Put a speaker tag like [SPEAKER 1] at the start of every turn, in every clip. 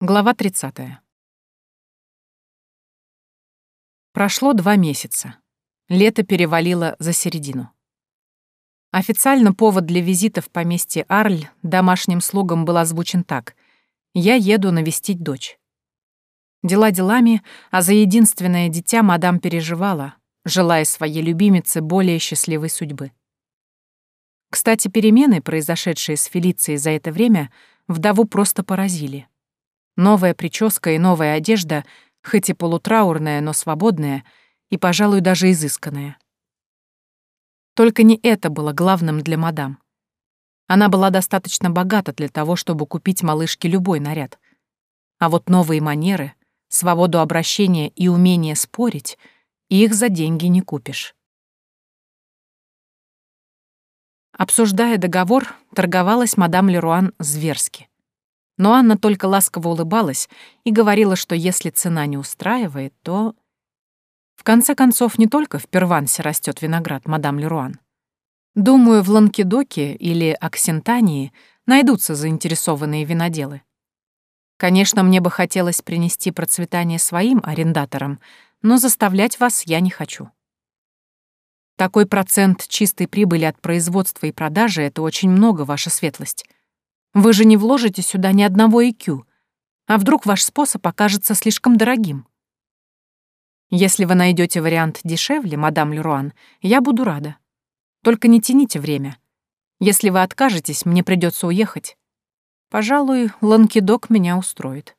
[SPEAKER 1] Глава 30. Прошло два месяца. Лето перевалило за середину. Официально повод для визита в поместье Арль домашним слугам был озвучен так. «Я еду навестить дочь». Дела делами, а за единственное дитя мадам переживала, желая своей любимице более счастливой судьбы. Кстати, перемены, произошедшие с Фелицией за это время, вдову просто поразили. Новая прическа и новая одежда, хоть и полутраурная, но свободная, и, пожалуй, даже изысканная. Только не это было главным для мадам. Она была достаточно богата для того, чтобы купить малышке любой наряд. А вот новые манеры, свободу обращения и умение спорить, их за деньги не купишь. Обсуждая договор, торговалась мадам Леруан зверски. Но Анна только ласково улыбалась и говорила, что если цена не устраивает, то... В конце концов, не только в Первансе растет виноград, мадам Леруан. Думаю, в Ланкедоке или Оксентании найдутся заинтересованные виноделы. Конечно, мне бы хотелось принести процветание своим арендаторам, но заставлять вас я не хочу. Такой процент чистой прибыли от производства и продажи — это очень много, ваша светлость. Вы же не вложите сюда ни одного IQ. А вдруг ваш способ окажется слишком дорогим? Если вы найдете вариант дешевле, мадам Леруан, я буду рада. Только не тяните время. Если вы откажетесь, мне придется уехать. Пожалуй, ланкидок меня устроит.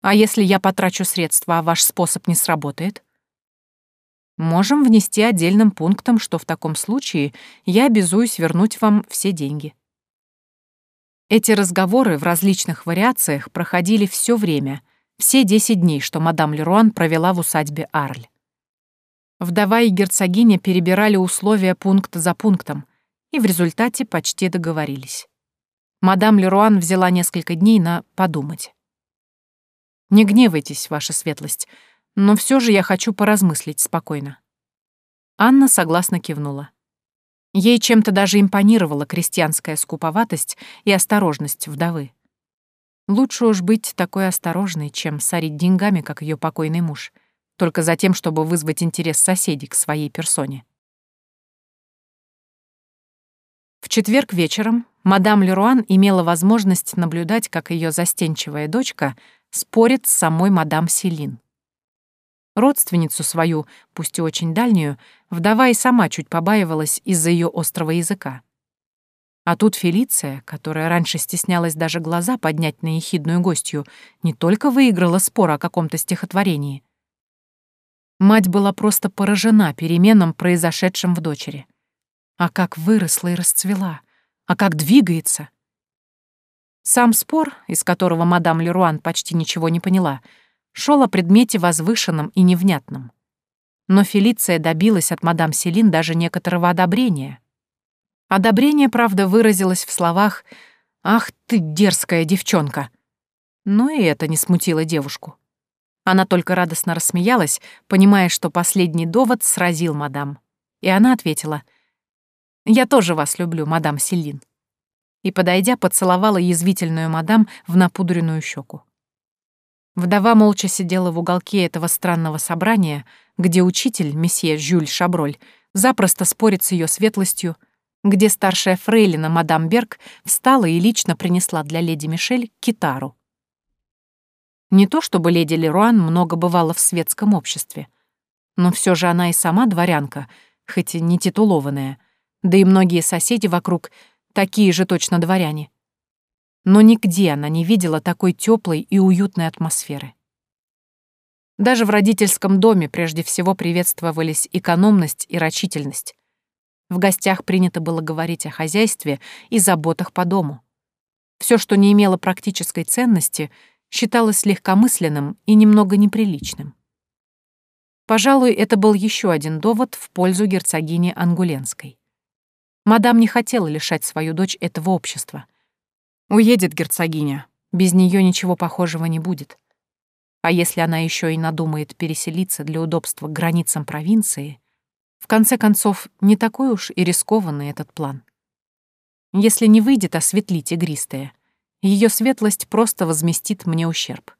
[SPEAKER 1] А если я потрачу средства, а ваш способ не сработает? Можем внести отдельным пунктом, что в таком случае я обязуюсь вернуть вам все деньги. Эти разговоры в различных вариациях проходили все время, все десять дней, что мадам Леруан провела в усадьбе Арль. Вдова и герцогиня перебирали условия пункт за пунктом, и в результате почти договорились. Мадам Леруан взяла несколько дней на подумать. «Не гневайтесь, ваша светлость, но все же я хочу поразмыслить спокойно». Анна согласно кивнула. Ей чем-то даже импонировала крестьянская скуповатость и осторожность вдовы. Лучше уж быть такой осторожной, чем сорить деньгами, как ее покойный муж, только за тем, чтобы вызвать интерес соседей к своей персоне. В четверг вечером мадам Леруан имела возможность наблюдать, как ее застенчивая дочка спорит с самой мадам Селин. Родственницу свою, пусть и очень дальнюю, вдова и сама чуть побаивалась из-за ее острого языка. А тут Фелиция, которая раньше стеснялась даже глаза поднять на ехидную гостью, не только выиграла спор о каком-то стихотворении. Мать была просто поражена переменам, произошедшим в дочери. А как выросла и расцвела, а как двигается. Сам спор, из которого мадам Леруан почти ничего не поняла — шел о предмете возвышенном и невнятном. Но Фелиция добилась от мадам Селин даже некоторого одобрения. Одобрение, правда, выразилось в словах «Ах ты, дерзкая девчонка!» Но и это не смутило девушку. Она только радостно рассмеялась, понимая, что последний довод сразил мадам. И она ответила «Я тоже вас люблю, мадам Селин». И, подойдя, поцеловала язвительную мадам в напудренную щеку. Вдова молча сидела в уголке этого странного собрания, где учитель, месье Жюль Шаброль, запросто спорит с ее светлостью, где старшая фрейлина мадам Берг встала и лично принесла для леди Мишель китару. Не то чтобы леди Леруан много бывала в светском обществе, но все же она и сама дворянка, хоть и не титулованная, да и многие соседи вокруг такие же точно дворяне но нигде она не видела такой теплой и уютной атмосферы. Даже в родительском доме прежде всего приветствовались экономность и рачительность. В гостях принято было говорить о хозяйстве и заботах по дому. Все, что не имело практической ценности, считалось легкомысленным и немного неприличным. Пожалуй, это был еще один довод в пользу герцогини Ангуленской. Мадам не хотела лишать свою дочь этого общества. Уедет герцогиня. Без нее ничего похожего не будет. А если она еще и надумает переселиться для удобства к границам провинции, в конце концов, не такой уж и рискованный этот план. Если не выйдет осветлить игристое, ее светлость просто возместит мне ущерб.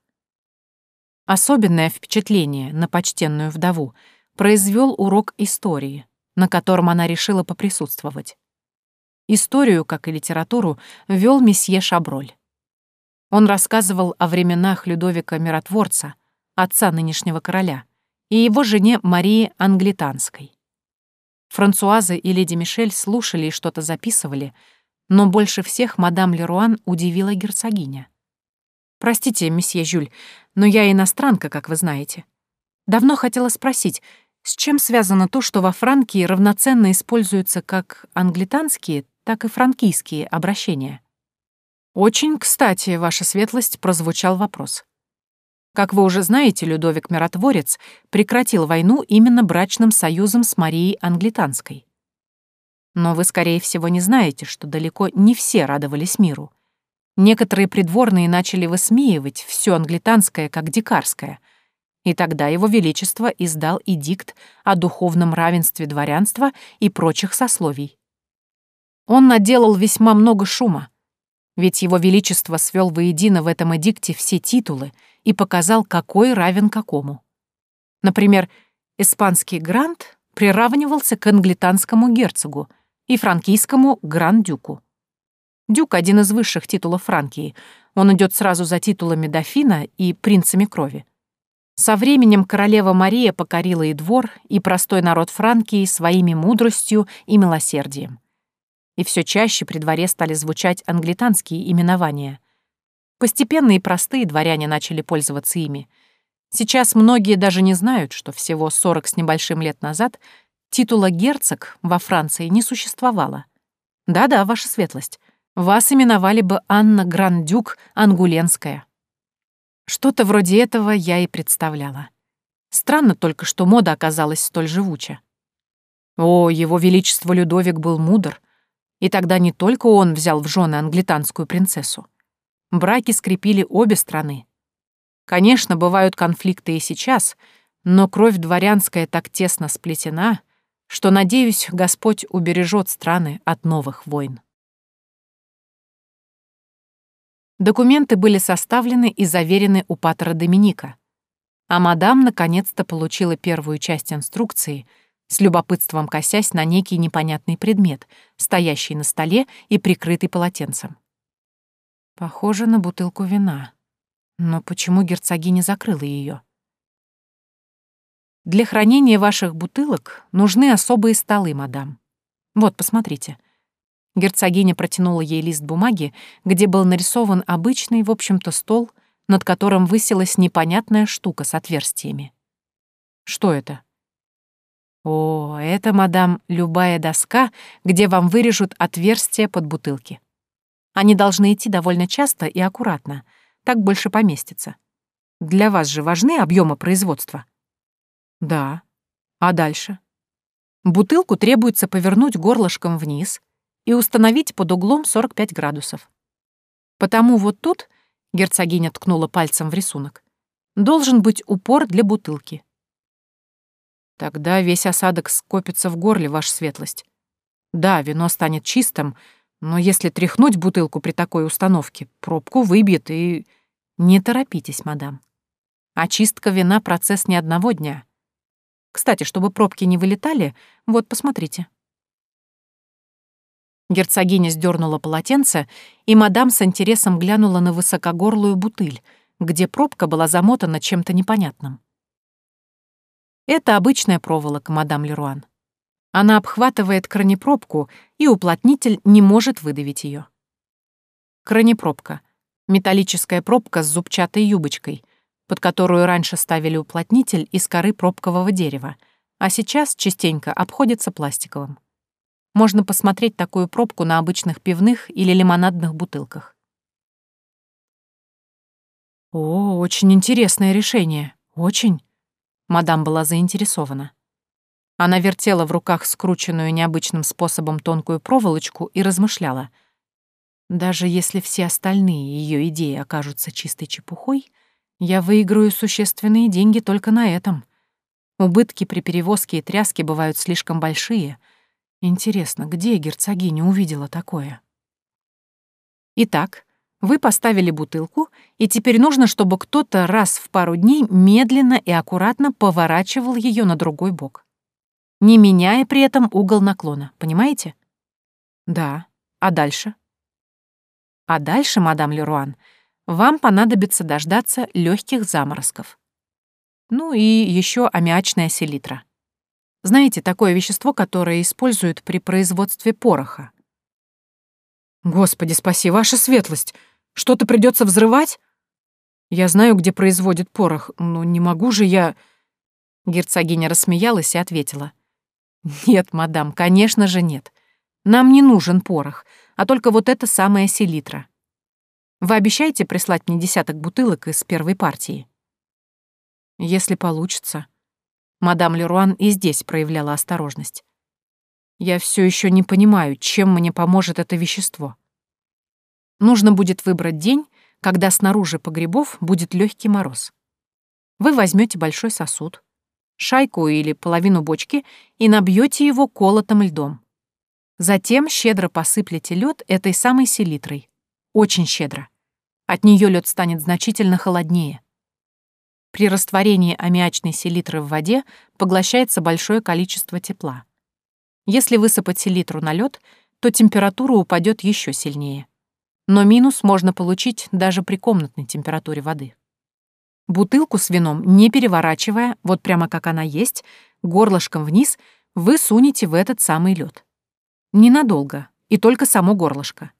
[SPEAKER 1] Особенное впечатление на почтенную вдову произвел урок истории, на котором она решила поприсутствовать. Историю, как и литературу, вел месье Шаброль. Он рассказывал о временах Людовика Миротворца, отца нынешнего короля, и его жене Марии Англитанской. Франсуаза и леди Мишель слушали и что-то записывали, но больше всех мадам Леруан удивила герцогиня. «Простите, месье Жюль, но я иностранка, как вы знаете. Давно хотела спросить, с чем связано то, что во Франкии равноценно используются как англитанские, так и франкийские обращения? Очень кстати, ваша светлость, прозвучал вопрос. Как вы уже знаете, Людовик Миротворец прекратил войну именно брачным союзом с Марией Англитанской. Но вы, скорее всего, не знаете, что далеко не все радовались миру. Некоторые придворные начали высмеивать все англитанское как дикарское — и тогда Его Величество издал эдикт о духовном равенстве дворянства и прочих сословий. Он наделал весьма много шума, ведь Его Величество свел воедино в этом эдикте все титулы и показал, какой равен какому. Например, испанский грант приравнивался к англитанскому герцогу и франкийскому гран-дюку. Дюк — один из высших титулов Франкии. Он идет сразу за титулами дофина и принцами крови. Со временем королева Мария покорила и двор, и простой народ Франкии своими мудростью и милосердием. И все чаще при дворе стали звучать англитанские именования. Постепенно и простые дворяне начали пользоваться ими. Сейчас многие даже не знают, что всего 40 с небольшим лет назад титула герцог во Франции не существовало. Да-да, ваша светлость, вас именовали бы Анна Грандюк Ангуленская. Что-то вроде этого я и представляла. Странно только, что мода оказалась столь живуча. О, его величество Людовик был мудр, и тогда не только он взял в жены англитанскую принцессу. Браки скрепили обе страны. Конечно, бывают конфликты и сейчас, но кровь дворянская так тесно сплетена, что, надеюсь, Господь убережет страны от новых войн. Документы были составлены и заверены у патера Доминика. А мадам наконец-то получила первую часть инструкции, с любопытством косясь на некий непонятный предмет, стоящий на столе и прикрытый полотенцем. Похоже на бутылку вина. Но почему герцогиня закрыла ее? Для хранения ваших бутылок нужны особые столы, мадам. Вот, посмотрите — Герцогиня протянула ей лист бумаги, где был нарисован обычный, в общем-то, стол, над которым высилась непонятная штука с отверстиями. Что это? О, это, мадам, любая доска, где вам вырежут отверстия под бутылки. Они должны идти довольно часто и аккуратно, так больше поместится. Для вас же важны объемы производства? Да. А дальше? Бутылку требуется повернуть горлышком вниз — и установить под углом 45 градусов. Потому вот тут, герцогиня ткнула пальцем в рисунок, должен быть упор для бутылки. Тогда весь осадок скопится в горле, ваша светлость. Да, вино станет чистым, но если тряхнуть бутылку при такой установке, пробку выбьет и... Не торопитесь, мадам. Очистка вина — процесс не одного дня. Кстати, чтобы пробки не вылетали, вот посмотрите. Герцогиня сдернула полотенце, и мадам с интересом глянула на высокогорлую бутыль, где пробка была замотана чем-то непонятным. Это обычная проволока, мадам Леруан. Она обхватывает кранепробку, и уплотнитель не может выдавить ее. Кранепробка — металлическая пробка с зубчатой юбочкой, под которую раньше ставили уплотнитель из коры пробкового дерева, а сейчас частенько обходится пластиковым. Можно посмотреть такую пробку на обычных пивных или лимонадных бутылках. «О, очень интересное решение. Очень». Мадам была заинтересована. Она вертела в руках скрученную необычным способом тонкую проволочку и размышляла. Даже если все остальные ее идеи окажутся чистой чепухой, я выиграю существенные деньги только на этом. Убытки при перевозке и тряске бывают слишком большие — Интересно, где герцогиня увидела такое? Итак, Вы поставили бутылку, и теперь нужно, чтобы кто-то раз в пару дней медленно и аккуратно поворачивал ее на другой бок, не меняя при этом угол наклона, понимаете? Да. А дальше? А дальше, мадам Леруан, вам понадобится дождаться легких заморозков. Ну и еще аммиачная селитра. Знаете, такое вещество, которое используют при производстве пороха. Господи, спаси, ваша светлость! Что-то придется взрывать? Я знаю, где производят порох, но не могу же я... Герцогиня рассмеялась и ответила. Нет, мадам, конечно же нет. Нам не нужен порох, а только вот эта самая селитра. Вы обещаете прислать мне десяток бутылок из первой партии? Если получится. Мадам Леруан и здесь проявляла осторожность. Я все еще не понимаю, чем мне поможет это вещество. Нужно будет выбрать день, когда снаружи погребов будет легкий мороз. Вы возьмете большой сосуд, шайку или половину бочки и набьете его колотым льдом. Затем щедро посыплете лед этой самой селитрой. Очень щедро. От нее лед станет значительно холоднее. При растворении аммиачной селитры в воде поглощается большое количество тепла. Если высыпать селитру на лед, то температура упадет еще сильнее. Но минус можно получить даже при комнатной температуре воды. Бутылку с вином, не переворачивая, вот прямо как она есть, горлышком вниз, вы сунете в этот самый лед. Ненадолго, и только само горлышко.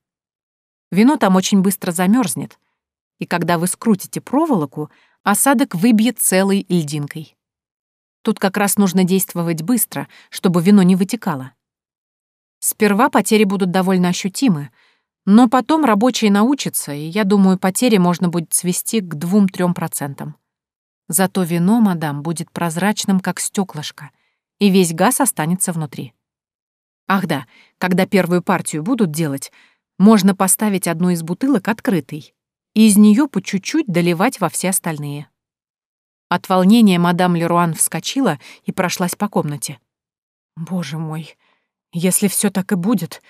[SPEAKER 1] Вино там очень быстро замерзнет, и когда вы скрутите проволоку, осадок выбьет целой льдинкой. Тут как раз нужно действовать быстро, чтобы вино не вытекало. Сперва потери будут довольно ощутимы, но потом рабочие научатся, и, я думаю, потери можно будет свести к 2-3%. Зато вино, мадам, будет прозрачным, как стеклышко, и весь газ останется внутри. Ах да, когда первую партию будут делать, можно поставить одну из бутылок открытой, и из нее по чуть-чуть доливать во все остальные. От волнения мадам Леруан вскочила и прошлась по комнате. «Боже мой, если все так и будет,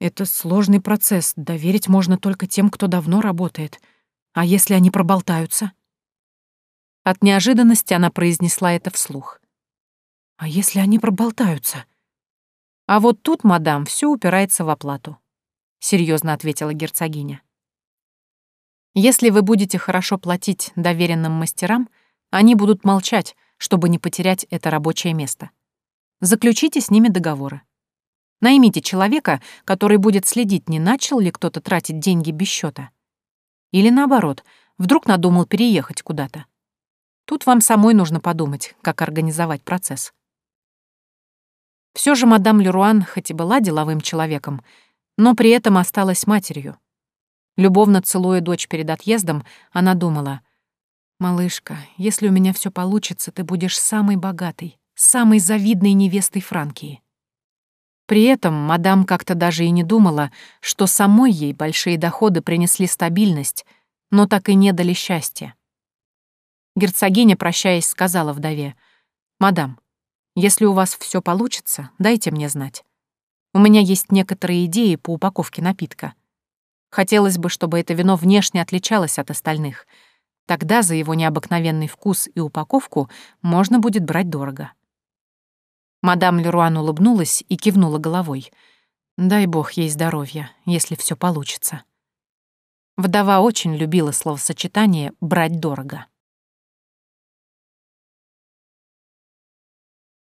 [SPEAKER 1] это сложный процесс, доверить можно только тем, кто давно работает. А если они проболтаются?» От неожиданности она произнесла это вслух. «А если они проболтаются?» «А вот тут, мадам, все упирается в оплату», — серьезно ответила герцогиня. Если вы будете хорошо платить доверенным мастерам, они будут молчать, чтобы не потерять это рабочее место. Заключите с ними договоры. Наймите человека, который будет следить, не начал ли кто-то тратить деньги без счета. Или наоборот, вдруг надумал переехать куда-то. Тут вам самой нужно подумать, как организовать процесс. Все же мадам Леруан хоть и была деловым человеком, но при этом осталась матерью, Любовно целуя дочь перед отъездом, она думала, «Малышка, если у меня все получится, ты будешь самой богатой, самой завидной невестой Франкии». При этом мадам как-то даже и не думала, что самой ей большие доходы принесли стабильность, но так и не дали счастья. Герцогиня, прощаясь, сказала вдове, «Мадам, если у вас все получится, дайте мне знать. У меня есть некоторые идеи по упаковке напитка. Хотелось бы, чтобы это вино внешне отличалось от остальных. Тогда за его необыкновенный вкус и упаковку можно будет брать дорого. Мадам Леруан улыбнулась и кивнула головой. Дай бог ей здоровья, если все получится. Вдова очень любила словосочетание «брать дорого».